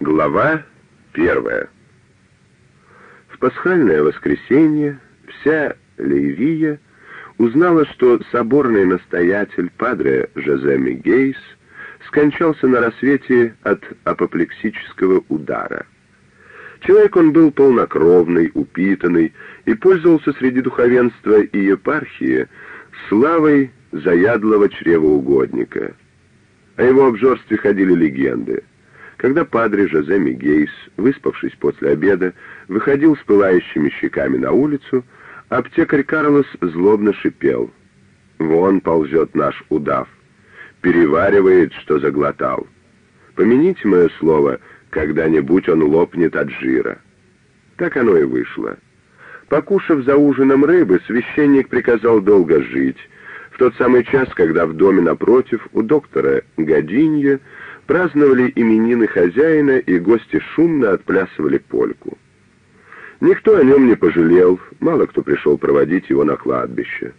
Глава первая. В пасхальное воскресенье вся Ливия узнала, что соборный настоятель Падре Жозе Мигейс скончался на рассвете от апоплексического удара. Человек он был полнокровный, упитанный и пользовался среди духовенства и епархии славой заядлого чревоугодника. О его обжорстве ходили легенды. Когда падре Жозе Мигейс, выспавшись после обеда, выходил с пылающими щеками на улицу, аптекарь Карлос злобно шипел. «Вон ползет наш удав, переваривает, что заглотал. Помяните мое слово, когда-нибудь он лопнет от жира». Так оно и вышло. Покушав за ужином рыбы, священник приказал долго жить. В тот самый час, когда в доме напротив у доктора Гадинья праздновали именины хозяина, и гости шумно отплясывали польку. Никто о нем не пожалел, мало кто пришел проводить его на кладбище.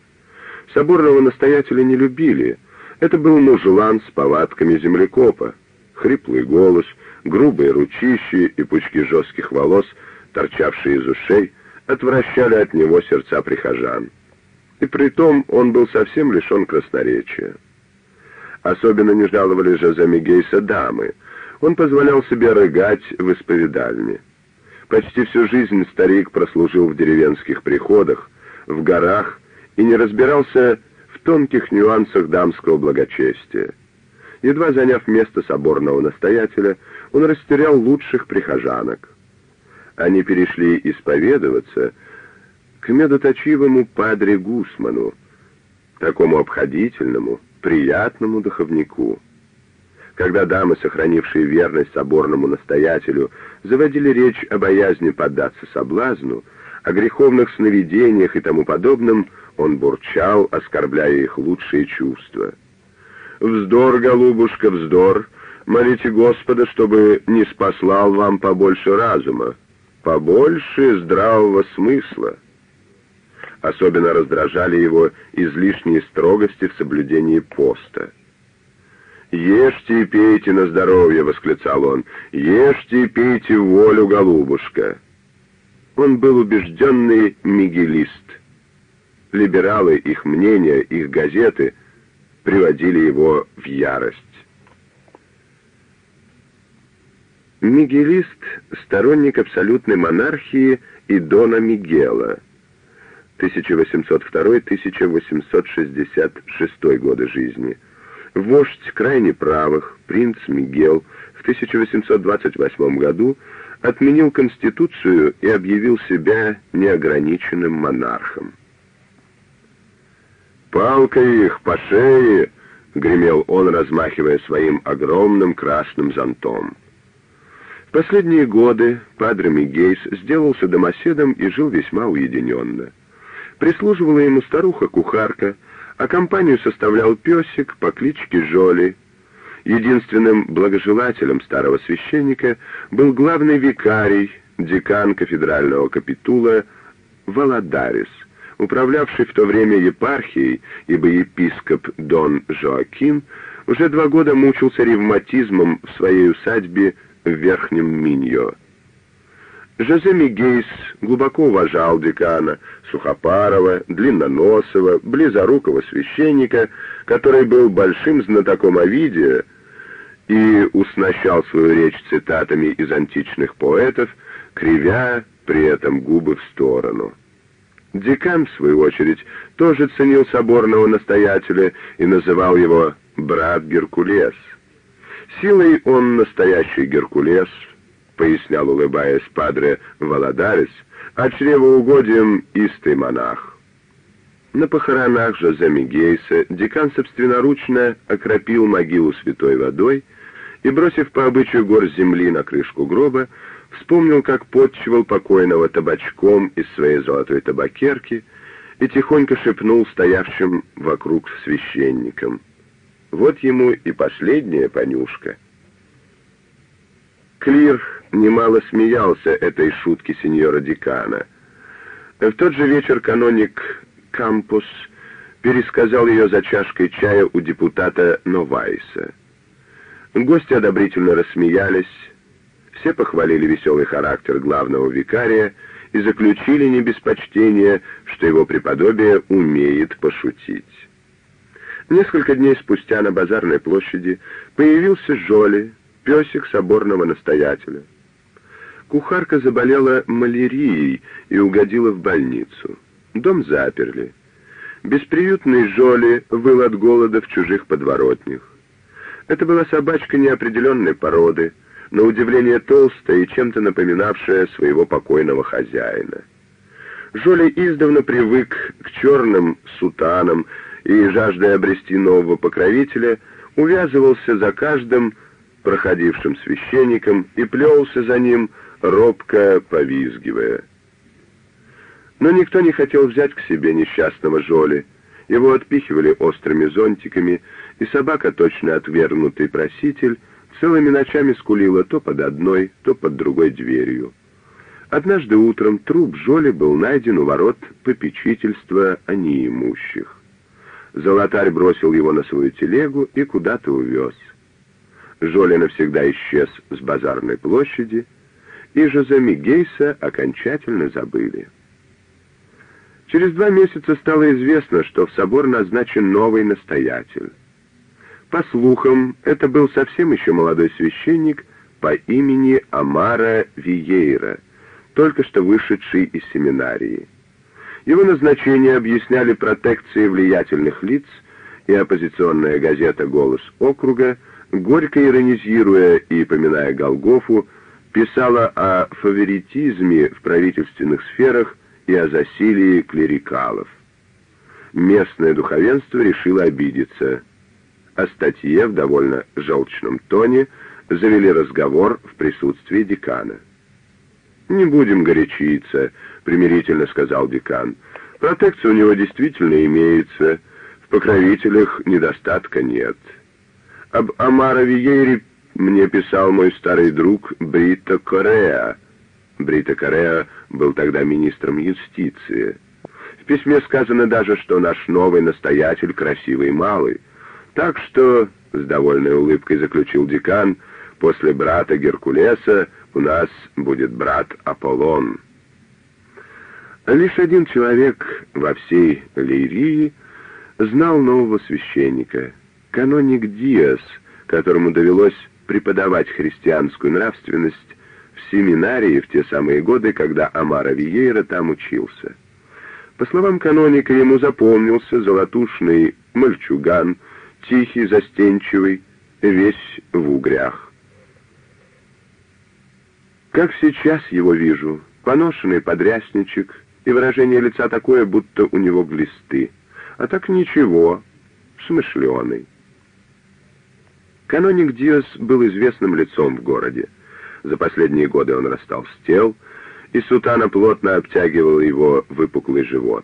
Соборного настоятеля не любили. Это был мужлан с повадками землекопа. Хриплый голос, грубые ручищи и пучки жестких волос, торчавшие из ушей, отвращали от него сердца прихожан. И притом он был совсем лишен красноречия. Особенно не жаловали Жозе Мигейса дамы. Он позволял себе рыгать в исповедальне. Почти всю жизнь старик прослужил в деревенских приходах, в горах и не разбирался в тонких нюансах дамского благочестия. Едва заняв место соборного настоятеля, он растерял лучших прихожанок. Они перешли исповедоваться к медоточивому падре Гусману, такому обходительному, приятному духовнику. Когда дамы, сохранившие верность соборному настоятелю, заводили речь о боязни поддаться соблазну, о греховных сновидениях и тому подобном, он бурчал, оскорбляя их лучшие чувства. «Вздор, голубушка, вздор! Молите Господа, чтобы не спаслал вам побольше разума, побольше здравого смысла». Особенно раздражали его излишние строгости в соблюдении поста. «Ешьте и пейте на здоровье!» — восклицал он. «Ешьте и пейте волю, голубушка!» Он был убежденный мигелист. Либералы, их мнения, их газеты приводили его в ярость. Мигелист — сторонник абсолютной монархии и Дона Мигела — 1802-1866 годы жизни. Вождь крайне правых, принц Мигел, в 1828 году отменил Конституцию и объявил себя неограниченным монархом. «Палка их по шее!» — гремел он, размахивая своим огромным красным зонтом. В последние годы Падре Мигейс сделался домоседом и жил весьма уединенно. Прислуживала ему старуха-кухарка, а компанию составлял песик по кличке Жоли. Единственным благожелателем старого священника был главный викарий, декан кафедрального капитула Валадарис, управлявший в то время епархией, ибо епископ Дон Жоакин уже два года мучился ревматизмом в своей усадьбе в Верхнем Миньо. Жозе Мигейс глубоко уважал декана Сухопарова, длинноносого, близорукого священника, который был большим знатоком Овидия и уснащал свою речь цитатами из античных поэтов, кривя при этом губы в сторону. Декан, в свою очередь, тоже ценил соборного настоятеля и называл его «брат Геркулес». Силой он настоящий Геркулес — пояснял, улыбаясь падре Володарис, а чревоугодием истый монах. На похоронах Жозе Мигейса декан собственноручно окропил могилу святой водой и, бросив по обычаю гор земли на крышку гроба, вспомнил, как подчивал покойного табачком из своей золотой табакерки и тихонько шепнул стоявшим вокруг священникам. Вот ему и последняя понюшка. Клир немало смеялся этой шутке сеньора Декана. В тот же вечер каноник Кампус пересказал ее за чашкой чая у депутата Новайса. Гости одобрительно рассмеялись. Все похвалили веселый характер главного викария и заключили не без почтения, что его преподобие умеет пошутить. Несколько дней спустя на базарной площади появился Жоли, песик соборного настоятеля. Кухарка заболела малярией и угодила в больницу. Дом заперли. Бесприютный Жоли выл от голода в чужих подворотнях. Это была собачка неопределенной породы, на удивление толстая и чем-то напоминавшая своего покойного хозяина. Жоли издавна привык к черным сутанам и, жаждая обрести нового покровителя, увязывался за каждым проходившим священником и плелся за ним, робко повизгивая. Но никто не хотел взять к себе несчастного Жоли. Его отпихивали острыми зонтиками, и собака, точно отвергнутый проситель, целыми ночами скулила то под одной, то под другой дверью. Однажды утром труп Жоли был найден у ворот попечительства о неимущих. Золотарь бросил его на свою телегу и куда-то увез. Жоли навсегда исчез с базарной площади, и Жозе Мигейса окончательно забыли. Через два месяца стало известно, что в собор назначен новый настоятель. По слухам, это был совсем еще молодой священник по имени Амара Виейра, только что вышедший из семинарии. Его назначение объясняли протекции влиятельных лиц, и оппозиционная газета «Голос округа», горько иронизируя и поминая Голгофу, писала о фаворитизме в правительственных сферах и о засилии клерикалов. Местное духовенство решило обидеться. О статье в довольно желчном тоне завели разговор в присутствии декана. «Не будем горячиться», — примирительно сказал декан. «Протекция у него действительно имеется, в покровителях недостатка нет». Об Амара Виейре мне писал мой старый друг Брита Корея. Брита Корея был тогда министром юстиции. В письме сказано даже, что наш новый настоятель красивый малый. Так что, с довольной улыбкой заключил декан, после брата Геркулеса у нас будет брат Аполлон. Лишь один человек во всей Лирии знал нового священника, каноник Диас, которому довелось преподавать христианскую нравственность в семинарии в те самые годы, когда Амара Виейра там учился. По словам каноника, ему запомнился золотушный мальчуган, тихий, застенчивый, весь в угрях. Как сейчас его вижу, поношенный подрясничек и выражение лица такое, будто у него глисты. А так ничего, смышленый. Каноник Диас был известным лицом в городе. За последние годы он растолстел, и сутана плотно обтягивал его выпуклый живот.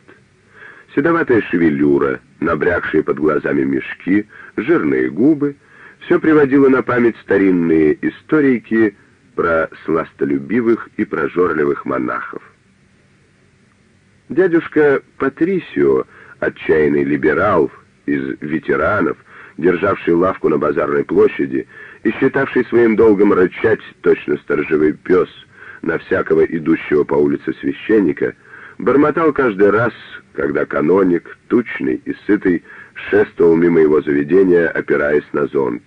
Седоватая шевелюра, набрякшие под глазами мешки, жирные губы — все приводило на память старинные историки про сластолюбивых и прожорливых монахов. Дядюшка Патрисио, отчаянный либерал из ветеранов, державший лавку на базарной площади и считавший своим долгом рычать точно сторожевый пес на всякого идущего по улице священника, бормотал каждый раз, когда каноник, тучный и сытый, шествовал мимо его заведения, опираясь на зонт.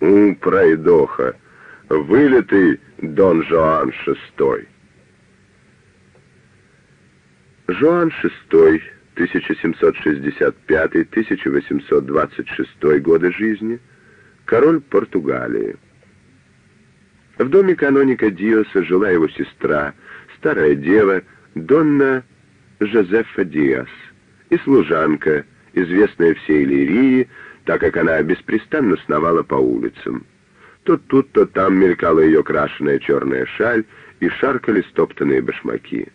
«У, пройдоха! Вылитый Дон Жоан шестой!» Жоан шестой 1765-1826 годы жизни, король Португалии. В доме каноника Диоса жила его сестра, старая дева Донна Жозефа Диас, и служанка, известная всей Лирии, так как она беспрестанно сновала по улицам. То тут, то там мелькала ее крашеная черная шаль и шаркали стоптанные башмаки.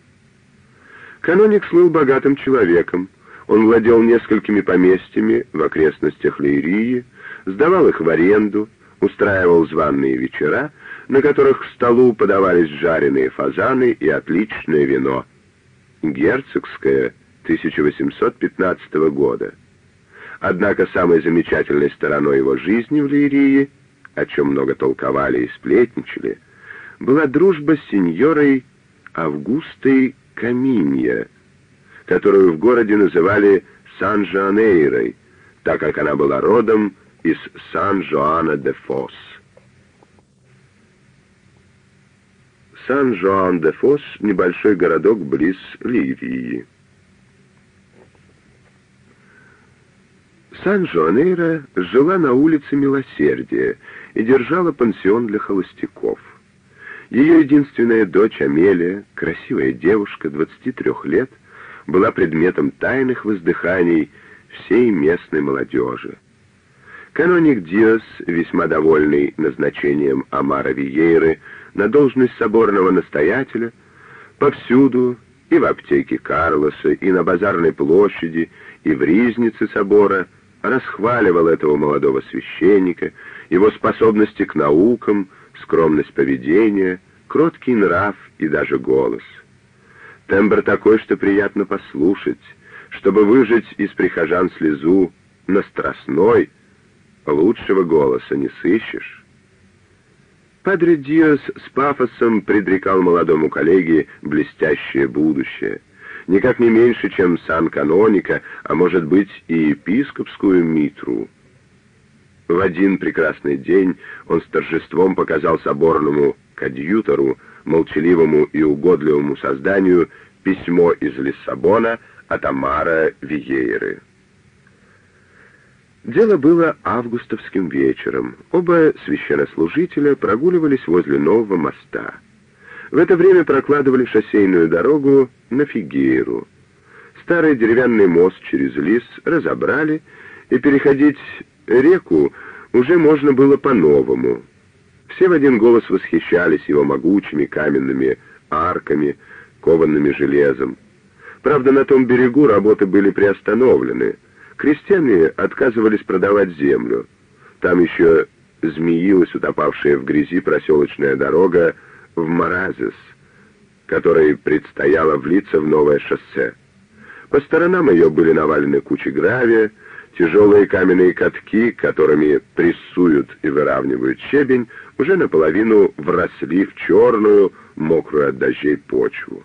Каноник слыл богатым человеком. Он владел несколькими поместьями в окрестностях Лейрии, сдавал их в аренду, устраивал званные вечера, на которых к столу подавались жареные фазаны и отличное вино. Герцогское 1815 года. Однако самой замечательной стороной его жизни в Лирии, о чем много толковали и сплетничали, была дружба с сеньорой Августой Каминья, которую в городе называли Сан-Жанейрой, так как она была родом из Сан-Жоана-де-Фос. Сан-Жоан-де-Фос — небольшой городок близ Ливии. Сан-Жуанейро жила на улице Милосердия и держала пансион для холостяков. Ее единственная дочь Амелия, красивая девушка, 23 лет, была предметом тайных воздыханий всей местной молодежи. Каноник Диос, весьма довольный назначением Амара Виейры на должность соборного настоятеля, повсюду, и в аптеке Карлоса, и на базарной площади, и в ризнице собора — расхваливал этого молодого священника, его способности к наукам, скромность поведения, кроткий нрав и даже голос. Тембр такой, что приятно послушать, чтобы выжать из прихожан слезу на страстной, лучшего голоса не сыщешь. Падре Диос с пафосом предрекал молодому коллеге блестящее будущее — никак не меньше, чем сан-каноника, а может быть и епископскую митру. В один прекрасный день он с торжеством показал соборному кадьютору, молчаливому и угодливому созданию, письмо из Лиссабона от Амара Виейры. Дело было августовским вечером. Оба священнослужителя прогуливались возле нового моста — в это время прокладывали шоссейную дорогу на Фигейру. Старый деревянный мост через лис разобрали, и переходить реку уже можно было по-новому. Все в один голос восхищались его могучими каменными арками, кованными железом. Правда, на том берегу работы были приостановлены. Крестьяне отказывались продавать землю. Там еще змеилась утопавшая в грязи проселочная дорога в Маразис, которой предстояло влиться в новое шоссе. По сторонам ее были навалены кучи гравия, тяжелые каменные катки, которыми прессуют и выравнивают щебень, уже наполовину вросли в черную, мокрую от дождей почву.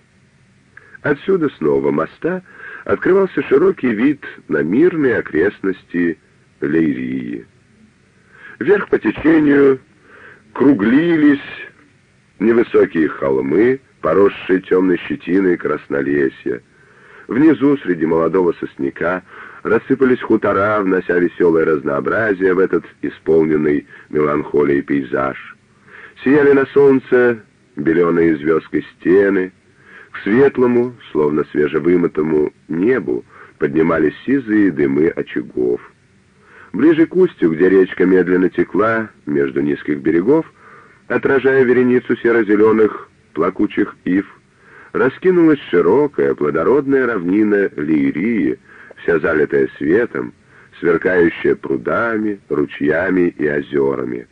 Отсюда с нового моста открывался широкий вид на мирные окрестности Лейрии. Вверх по течению круглились невысокие холмы, поросшие темной щетиной краснолесья. Внизу, среди молодого сосняка, рассыпались хутора, внося веселое разнообразие в этот исполненный меланхолией пейзаж. Сияли на солнце беленые звездкой стены, к светлому, словно свежевымытому небу, поднимались сизые дымы очагов. Ближе к устью, где речка медленно текла между низких берегов, отражая вереницу серо-зеленых плакучих ив, раскинулась широкая плодородная равнина Лирии, вся залитая светом, сверкающая прудами, ручьями и озерами.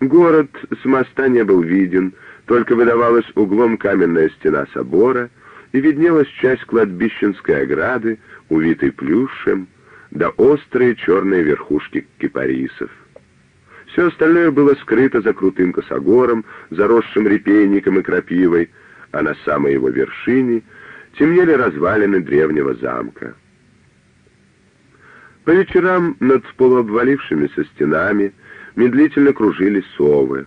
Город с моста не был виден, только выдавалась углом каменная стена собора, и виднелась часть кладбищенской ограды, увитой плюшем, да острые черные верхушки кипарисов. Все остальное было скрыто за крутым косогором, заросшим репейником и крапивой, а на самой его вершине темнели развалины древнего замка. По вечерам над полуобвалившимися стенами медлительно кружили совы.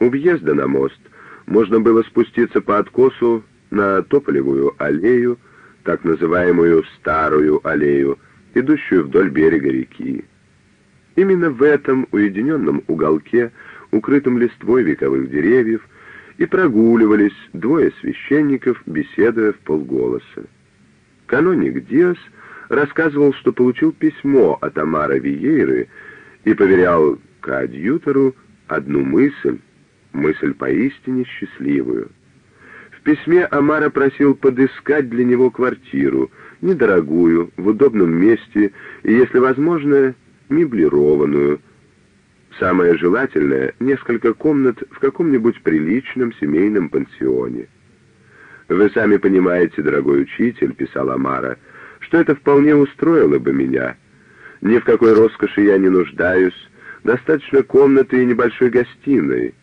У въезда на мост можно было спуститься по откосу на Тополевую аллею, так называемую Старую аллею, идущую вдоль берега реки. Именно в этом уединенном уголке, укрытом листвой вековых деревьев, и прогуливались двое священников, беседуя в полголоса. Каноник Диас рассказывал, что получил письмо от Амара Виейры и поверял коадьютору одну мысль, мысль поистине счастливую. В письме Амара просил подыскать для него квартиру, недорогую, в удобном месте и, если возможно, меблированную. Самое желательное — несколько комнат в каком-нибудь приличном семейном пансионе. «Вы сами понимаете, дорогой учитель», — писал Амара, — «что это вполне устроило бы меня. Ни в какой роскоши я не нуждаюсь, достаточно комнаты и небольшой гостиной.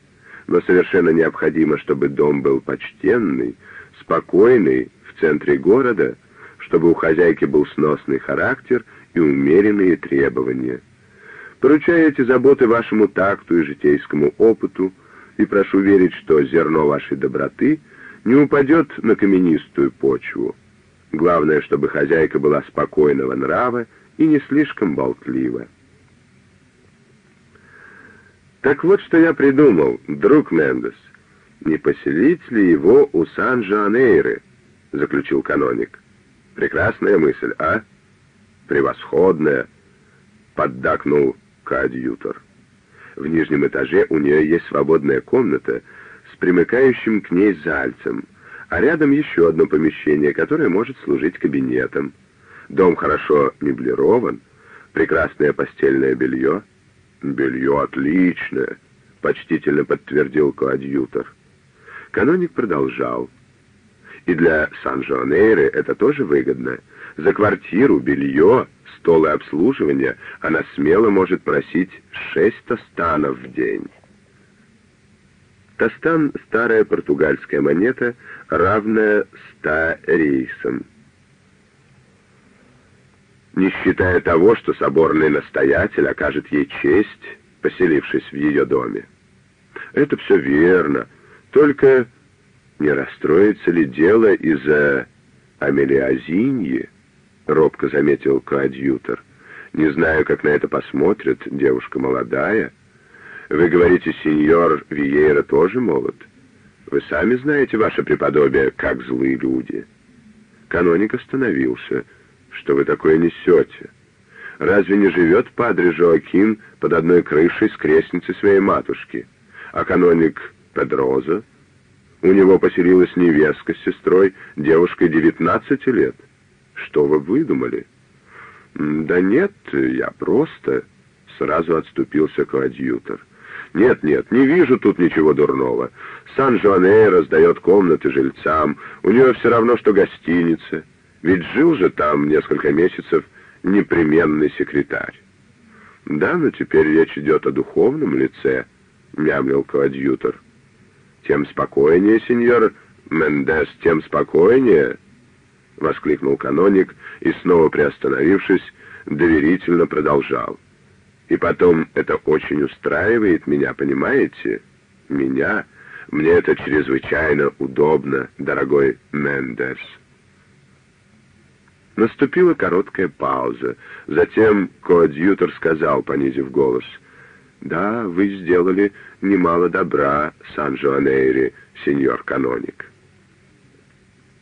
но совершенно необходимо, чтобы дом был почтенный, спокойный, в центре города, чтобы у хозяйки был сносный характер и умеренные требования. Поручаю эти заботы вашему такту и житейскому опыту, и прошу верить, что зерно вашей доброты не упадет на каменистую почву. Главное, чтобы хозяйка была спокойного нрава и не слишком болтлива. Так вот, что я придумал, друг Мендес. Не поселить ли его у Сан-Жанейры? Заключил каноник. Прекрасная мысль, а? Превосходная, поддакнул коадьютор. В нижнем этаже у нее есть свободная комната с примыкающим к ней зальцем, а рядом еще одно помещение, которое может служить кабинетом. Дом хорошо меблирован, прекрасное постельное белье. «Белье отличное», — почтительно подтвердил коадьютор. Каноник продолжал. «И для Сан-Жуанейры это тоже выгодно. За квартиру, белье, стол и обслуживание она смело может просить шесть тостанов в день». Тостан — старая португальская монета, равная ста рейсам не считая того, что соборный настоятель окажет ей честь, поселившись в ее доме. Это все верно, только не расстроится ли дело из-за Амелиазиньи, робко заметил коадьютор. Не знаю, как на это посмотрит девушка молодая. Вы говорите, сеньор Виейра тоже молод. Вы сами знаете, ваше преподобие, как злые люди. Каноник остановился — что вы такое несете? Разве не живет падре Жоакин под одной крышей с крестницей своей матушки? А каноник Педроза? У него поселилась невестка с сестрой, девушкой 19 лет. Что вы выдумали? Да нет, я просто... Сразу отступился коадьютор. Нет, нет, не вижу тут ничего дурного. Сан-Жуаней раздает комнаты жильцам, у нее все равно, что гостиница. Ведь жил же там несколько месяцев непременный секретарь. Да, но теперь речь идет о духовном лице, мямлил коадьютор. Тем спокойнее, сеньор Мендес, тем спокойнее, воскликнул каноник и, снова приостановившись, доверительно продолжал. И потом, это очень устраивает меня, понимаете? Меня? Мне это чрезвычайно удобно, дорогой Мендес. Наступила короткая пауза. Затем коадьютор сказал, понизив голос, «Да, вы сделали немало добра, Сан-Жуанейри, сеньор каноник».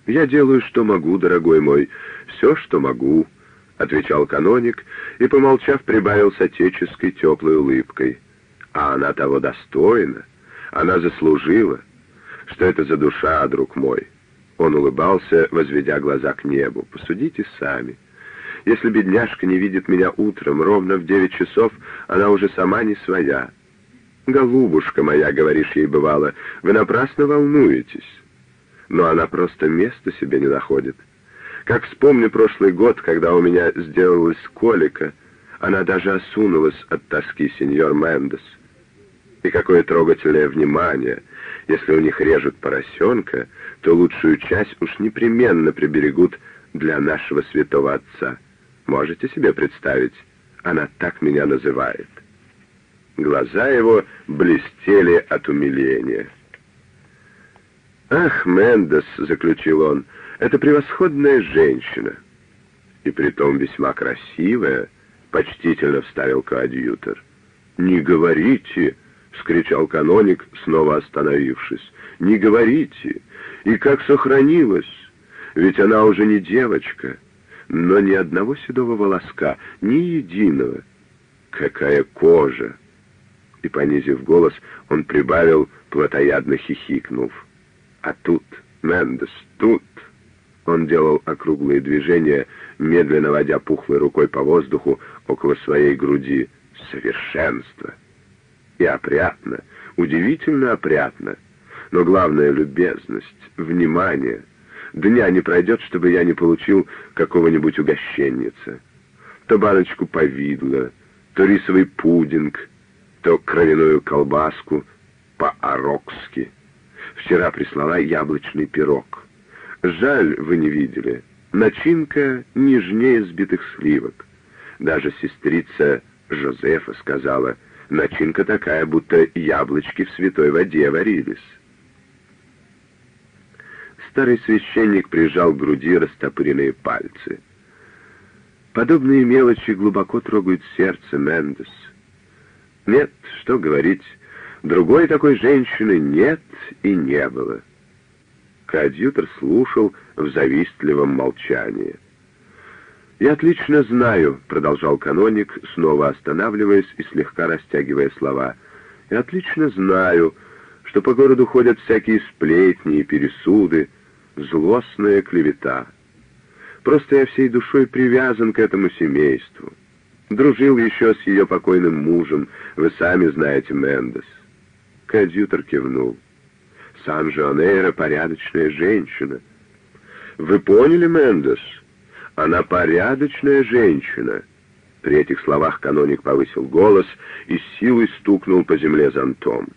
«Я делаю, что могу, дорогой мой, все, что могу», — отвечал каноник и, помолчав, прибавил с отеческой теплой улыбкой. «А она того достойна, она заслужила. Что это за душа, друг мой?» Он улыбался, возведя глаза к небу. «Посудите сами. Если бедняжка не видит меня утром, ровно в девять часов, она уже сама не своя. «Голубушка моя», — говоришь ей бывало, — «вы напрасно волнуетесь». Но она просто места себе не находит. Как вспомню прошлый год, когда у меня сделалась колика, она даже осунулась от тоски сеньор Мендес. И какое трогательное внимание — если у них режут поросенка, то лучшую часть уж непременно приберегут для нашего святого отца. Можете себе представить? Она так меня называет. Глаза его блестели от умиления. «Ах, Мендес», — заключил он, — «это превосходная женщина». «И притом весьма красивая», — почтительно вставил коадьютор. «Не говорите», — вскричал каноник, снова остановившись. «Не говорите! И как сохранилась! Ведь она уже не девочка, но ни одного седого волоска, ни единого. Какая кожа!» И, понизив голос, он прибавил, плотоядно хихикнув. «А тут, Мендес, тут!» Он делал округлые движения, медленно водя пухлой рукой по воздуху около своей груди. «Совершенство!» и опрятно, удивительно опрятно. Но главное — любезность, внимание. Дня не пройдет, чтобы я не получил какого-нибудь угощенница. То баночку повидла, то рисовый пудинг, то кровяную колбаску. по-арокски. Вчера прислала яблочный пирог. Жаль, вы не видели. Начинка нежнее сбитых сливок. Даже сестрица Жозефа сказала, начинка такая, будто яблочки в святой воде варились. Старый священник прижал к груди растопыренные пальцы. Подобные мелочи глубоко трогают сердце Мендес. Нет, что говорить, другой такой женщины нет и не было. Коадьютор слушал в завистливом молчании. «Я отлично знаю», — продолжал каноник, снова останавливаясь и слегка растягивая слова, «я отлично знаю, что по городу ходят всякие сплетни и пересуды, злостная клевета. Просто я всей душой привязан к этому семейству. Дружил еще с ее покойным мужем, вы сами знаете Мендес». Коадьютор кивнул. Сан-Жуанейра порядочная женщина. Вы поняли, Мендес? Она порядочная женщина. При этих словах каноник повысил голос и с силой стукнул по земле зонтом.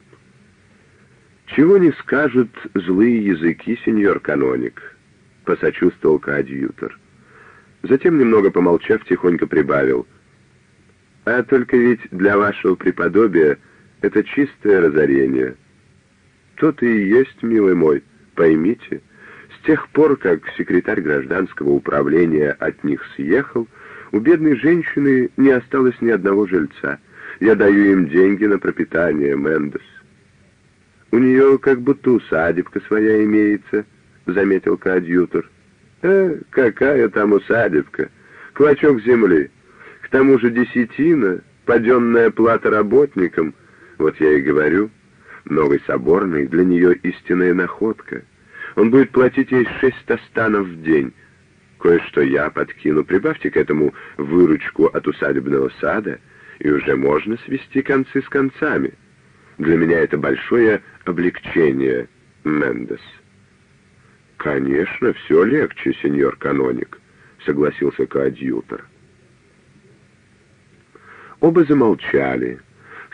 «Чего не скажут злые языки, сеньор каноник?» — посочувствовал коадьютор. Затем, немного помолчав, тихонько прибавил. «А только ведь для вашего преподобия это чистое разорение». То-то и есть, милый мой, поймите. С тех пор, как секретарь гражданского управления от них съехал, у бедной женщины не осталось ни одного жильца. Я даю им деньги на пропитание, Мендес. У нее как будто усадебка своя имеется, заметил коадьютор. Э, какая там усадебка? Клочок земли. К тому же десятина, паденная плата работникам. Вот я и говорю, Новый соборный для нее истинная находка. Он будет платить ей шесть тостанов в день. Кое-что я подкину. Прибавьте к этому выручку от усадебного сада, и уже можно свести концы с концами. Для меня это большое облегчение, Мендес. «Конечно, все легче, сеньор каноник», — согласился коадьютор. Оба замолчали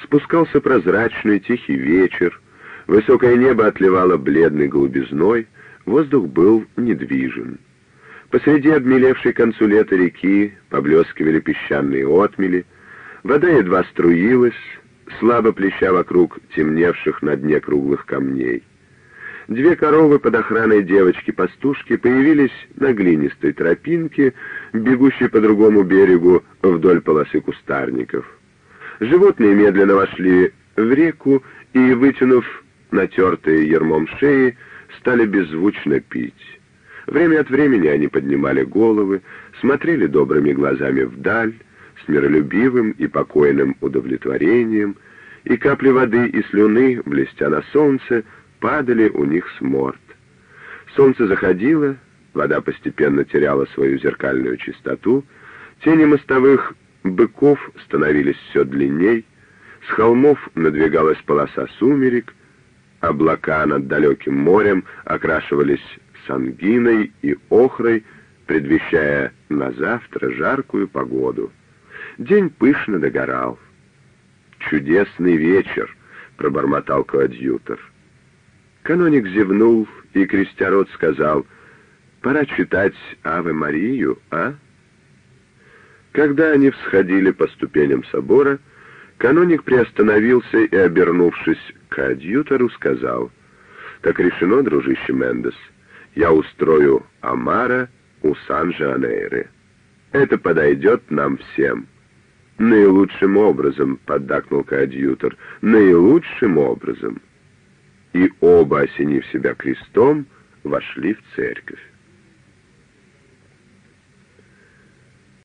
спускался прозрачный тихий вечер, высокое небо отливало бледной голубизной, воздух был недвижим. Посреди обмелевшей к концу лета реки поблескивали песчаные отмели, вода едва струилась, слабо плеща вокруг темневших на дне круглых камней. Две коровы под охраной девочки-пастушки появились на глинистой тропинке, бегущей по другому берегу вдоль полосы кустарников. Животные медленно вошли в реку и, вытянув натертые ермом шеи, стали беззвучно пить. Время от времени они поднимали головы, смотрели добрыми глазами вдаль, с миролюбивым и покойным удовлетворением, и капли воды и слюны, блестя на солнце, падали у них с морд. Солнце заходило, вода постепенно теряла свою зеркальную чистоту, тени мостовых быков становились все длинней, с холмов надвигалась полоса сумерек, облака над далеким морем окрашивались сангиной и охрой, предвещая на завтра жаркую погоду. День пышно догорал. «Чудесный вечер!» — пробормотал коадьютор. Каноник зевнул и, крестя рот, сказал, «Пора читать Аве Марию, а?» Когда они всходили по ступеням собора, каноник приостановился и, обернувшись к адъютору, сказал, «Так решено, дружище Мендес, я устрою Амара у Сан-Жанейры. Это подойдет нам всем». «Наилучшим образом», — поддакнул коадьютор, — «наилучшим образом». И оба, осенив себя крестом, вошли в церковь.